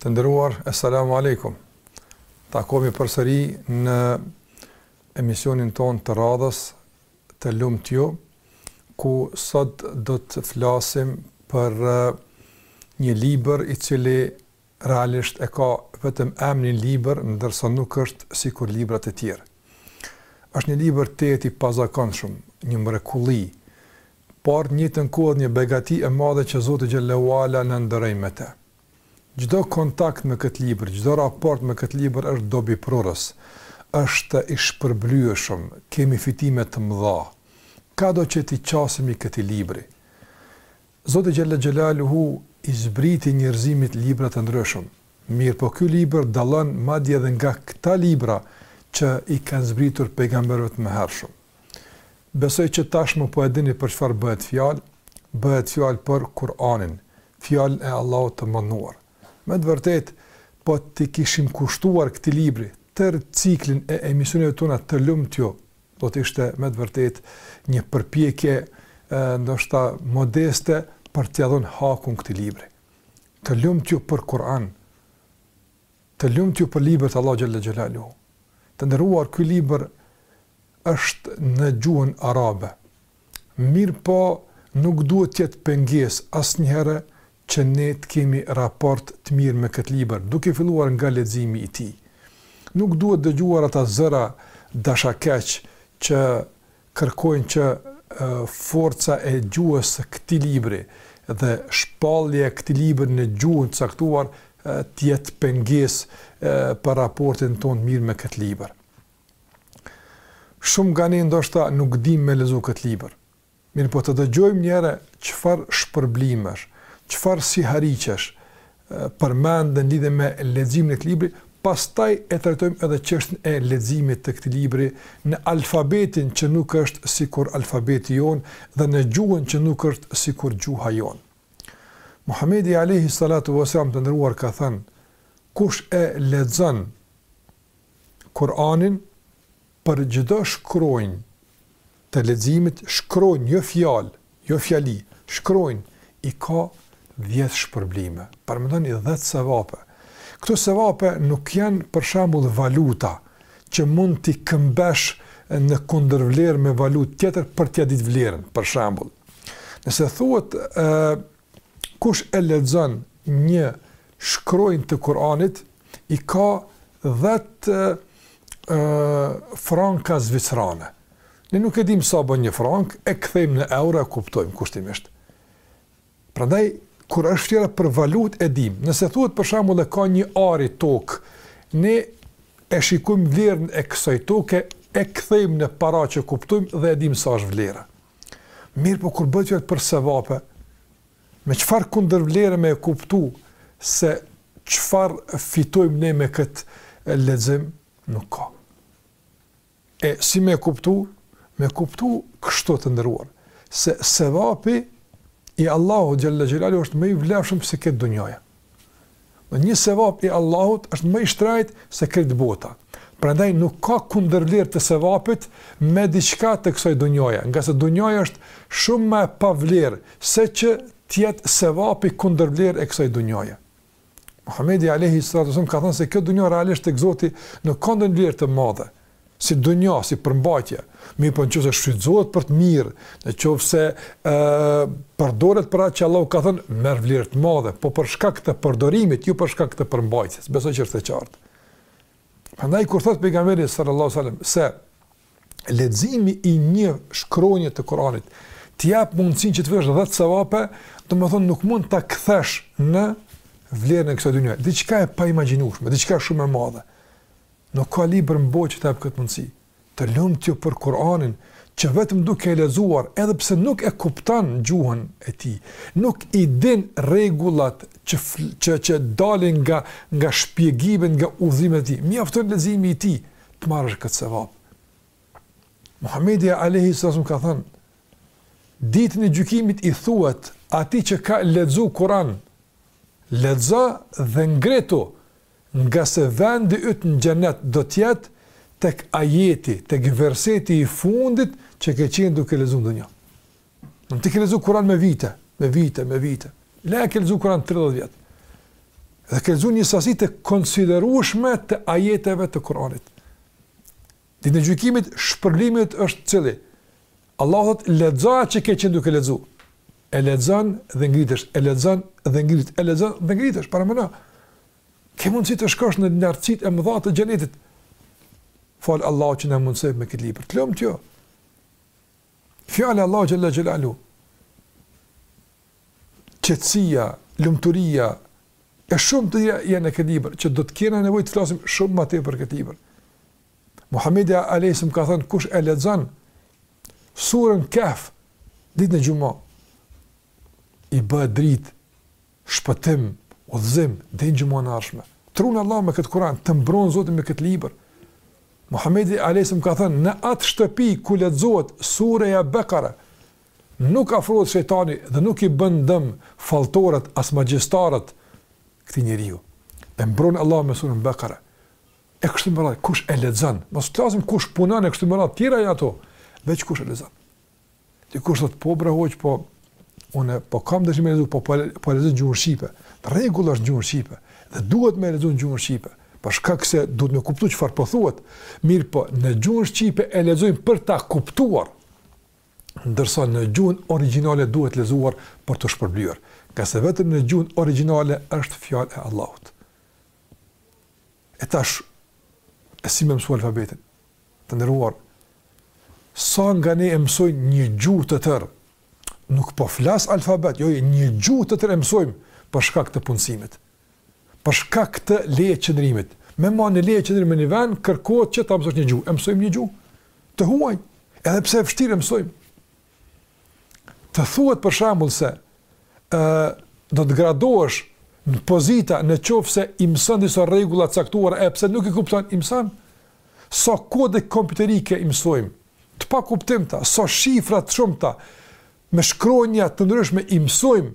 Të nderuar, esselamu alejkum. Takohemi përsëri në emisionin tonë të radhës Të lumtë ju, ku sot do të flasim për një libër i cili realisht e ka vetëm emnin libër ndërsa nuk është sikur librat e tjerë. Është një libër tejet i pazakonshëm, një mrekulli, por në të njëjtën kohë edhe një begati e madhe që Zoti xhel-le ue ala na nderoi me të. Çdo kontakt me këtë libër, çdo raport me këtë libër është dobiprurës, është i shpërblyeshëm, kemi fitime të mëdha, kado që t'i qasemi këtij libri. Zoti Xhelle Xhelaluhu i zbriti njerëzimit libra të ndryshëm, mirëpo ky libër dallon madje edhe nga këta libra që i kanë zbritur pejgamberëve të mëhershëm. Besoj që tashmë po e dini për çfarë bëhet fjalë, bëhet fjalë për Kur'anin, Fjalën e Allahut të Madhëruar. Me të vërtetë, po t'i kishim kushtuar këtij libri tërë ciklin e emisioneve tona të lumtë ju, Do të ishte me të vërtetë një përpjekje ndoshta modeste për t'ia dhënë hakun këtij libri. Të lumtë ju për Kur'an. Të lumtë ju për librin e Allahut xhelle xhelaluhu. Të nderuar ky libër është në gjuhën arabe. Mirëpo, nuk duhet të jetë pengesë asnjëherë që ne të kemi raport të mirë me këtë libër, duke filluar nga leximi i tij. Nuk duhet dëgjuar ata zëra dashakeq që kërkojnë që forca e gjuhës së këtij libri dhe shpallja e këtij libri në gjuhën e caktuar të jetë pengesë për raportin tonë të mirë me këtë libër. Shumë nga ne ndoshta nuk dimë me lexu këtë libër. Mirëpo të dëgjojmë një herë çfarë shpërblimesh, çfarë sihariqesh përmenden në lidhje me leximin e këtij libri, pastaj e trajtojmë edhe çështjen e leximit të këtij libri në alfabetin që nuk është sikur alfabeti jonë dhe në gjuhën që nuk është sikur gjuha jonë. Muhamedi alejhi salatu ve selam të nderuar ka thënë: Kush e lexon Kur'anin për çdo shkronjë të leximit, shkronjë jo fjalë, jo fjali, shkronjë i ka dhjetë shpërblime. Paramendoni dhjetë sevape. Këto sevape nuk janë për shembull valuta që mund t'i këmbesh në kundërvlerë me valutë tjetër për t'ia ditë vlerën, për shembull. Nëse thuhet ë kush e lexon një shkronjë të Kur'anit i ka 10 ë franka zvicrane. Ne nuk e dimë sa bën një frank, e kthejmë në euro e kuptojmë kushtimisht. Prandaj kur është fjala për valutë e dimë. Nëse thuhet për shembull e ka një ari tokë, ne e shikojmë vlerën e kësaj toke, e kthejmë në para që kuptojmë dhe e dimë sa është vlera. Mirpo kur bëhet fjalë për sevape, me çfarë kundërvlere me e kuptu se çfarë fitojmë ne me këtë lexim, nuk ka. E si me e kuptu? Me e kuptu kështu të nderuar, se sevapi i Allahu xhelle xhelaluhu është më i vlefshëm se krejt dunjaja. Një sevap i Allahut është më i shtrejt se krejt bota. Prandaj nuk ka kundërvlerë të sevapit me diçka të kësaj dunjaje, ngase dunjaja është shumë më e pavlerë se që të jetë sevapi kundërvlerë e kësaj dunjaje. Muhamedi alejhi salatu ve selam ka thënë se kjo dunja realisht tek Zoti nuk ka ndonjë vlerë të madhe, si dunja, si përmbajtje, mirëpo në qoftë se shfrytëzohet për të mirë, në qoftë se e, përdoret për atë që Allahu ka thënë, merr vlerë të madhe, po për shkak të përdorimit, jo për shkak të përmbajtjes, besoj që është e qartë. Andaj, kur thotë pejgamberi salallahu alejhi ve selem, se leximi i një shkronje të Kur'anit, të jep mundësinë që të marrësh dhjetë sevape, domethënë nuk mund ta kthesh në vlerën e kësaj dunjaje. Diçka e paimagjinueshme, diçka shumë e madhe. Nuk ka libër në botë që të jep këtë mundësi. Të lumtë, jo, për Kur'anin, që vetëm duke e lexuar, edhe pse nuk e kupton gjuhën e tij, nuk i din rregullat që që që dalin nga nga shpjegimet, nga udhëzimet e tij, mjafton leximi i tij të marrësh këtë sevap. Muhamedi alejhi selam ka thënë: Ditën e gjykimit i thuhet atij që ka lexuar Kur'an, lexo dhe ngritu Ngase vendi yt në Xhenet do të jetë tek ajeti, tek verseti i fundit që ke qenë duke lexu në dunja. Domethënë ti ke lexu Kur'an me vite, me vite, me vite. Le ke lexu Kur'an 30 vjet. Dhe ke lexu një sasi të konsiderueshme të ajeteve të Kur'anit. Ditën e gjykimit shpërblimi yt është cili? Allahu thotë lexo atë që ke qenë duke lexu. E lexon dhe ngritesh, e lexon dhe ngritesh, e lexon dhe ngritesh paramendo. Ke mundësi të shkosh në lartësitë e mëdha të xhenetit. Falë Allahut që na mundësoi me këtë libër. Të lum ti. Jo. Fjala e Allahut xhelle xhelaluhu. Qetësia, lumturia e shumëçka janë në këtë libër që do të kemi nevojë të flasim shumë më tepër për këtë libër. Muhamedi alayhis ka thënë kush e lexon surën Kahf ditën e xumës i bëhet dritë shpëtim udhëzim dhe në xhuman e ardhshme. Të run Allahu me këtë Kur'an, të mbron Zoti me këtë libër. Muhamedi alayhis ka thënë në atë shtëpi ku lexohet sureja Bekare nuk afrohet shejtani dhe nuk i bën dëm falltorët as magjistarët këtij njeriu. E mbron Allahu me surën Bekare. E kështu me radhë, kush e lexon? Mos flasim kush punon e kështu me radhë, tjera janë ato. Veç kush e lexon. Dikush thotë po bre hoxhë po unë po kam dëshirë të lexoj po po, po lexoj gjuhën shqipe. Rregull është gjuhën shqipe dhe duhet me lexuar gjuhën shqipe. Për shkak se duhet me kuptuar çfarë po thuhet. Mirëpo, në gjuhën shqipe e lexojmë për ta kuptuar. Ndërsa në gjuhën origjinale duhet lexuar për t'u shpërblyer. Ngase vetëm në gjuhën origjinale është fjalë e Allahut. E tash, e si me mësu alfabetin? Të nderuar, sa nga ne e mësojmë një gjuhë të tërë, nuk po flas alfabet, jo, një gjuhë të tërë e mësojmë, për shkak të punësimit, për shkak të leje qëndrimit, me marrë leje qëndrimi në një vend, kërkohet që ta mësojmë një gjuhë, e mësojmë një gjuhë, të huaj, edhe pse e vështirë e mësojmë, Të thuhet për shembull se ë do të gradohesh në pozitë në qoftë se i mëson disa rregulla të caktuara, edhe pse nuk i kupton, i mëson sa kode kompjuterike i mësojmë, të pakuptimta, sa shifra të shumta me shkronja të ndryshme i mësojmë,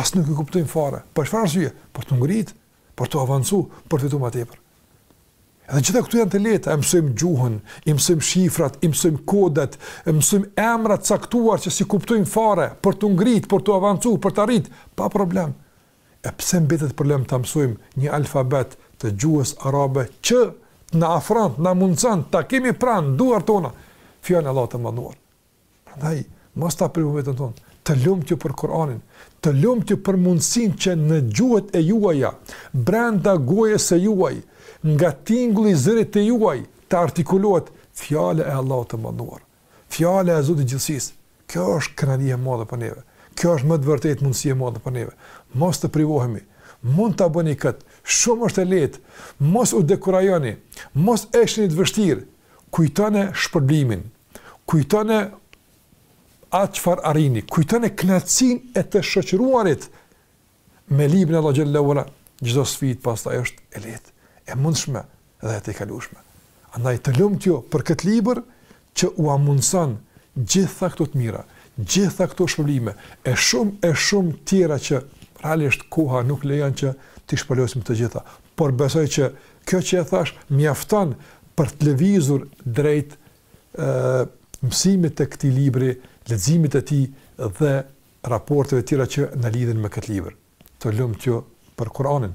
as nuk i kuptojmë fare. Për çfarë arsye? Për t'u ngrit për t'u avancu, për të fitu ma tepër. Edhe gjitha këto janë të lehta, e mësojmë gjuhën, i mësojmë shifrat, i mësojmë kodet, i mësojmë emra të caktuar që s'i kuptojmë fare, për t'u ngrit, për t'u avancu, për të arrit, pa problem. E pse mbetet problem ta mësojmë një alfabet të gjuhës arabe që na afron, na mundëson, ta kemi pranë duarve tona, fjalën e Allahut të madhëruar. Prandaj mos ta privojmë veten tonë. Të lumtë ju për Kur'anin, të lumtë ju për mundësinë që në gjuhët e juaja, brenda gojës së juaj, nga tingulli i zërit të juaj, të artikulohet fjala e Allahut të madhëruar. Fjala e Zotit të Gjithësisë. Kjo është kënaqësi e madhe për neve. Kjo është me të vërtetë mundësi e madhe për neve. Mos të privohemi. Mund ta bëni këtë. Shumë është e lehtë. Mos u dekurajoni. Mos e shihni të vështirë. kujtone shpërblimin, kujtone atë çfarë arrini, kujtone kënaqësinë e të shoqëruarit me librin e Allahut xhelle ve ala, çdo sfidë pastaj është e lehtë, e mundshme dhe e tejkalueshme. Andaj të lumtë ju për këtë libër që ua mundëson gjitha këto të mira, gjitha këto shpërblime e shumë e shumë tjera që realisht koha nuk lejon që t'i shpalosim të gjitha, por besoj që Kjo që e thashë mjafton për të lëvizur drejt mësimit të këtij libri, leximit të tij dhe raporteve të tjera që na lidhin me këtë libër. Të lëmë ju për Kur'anin.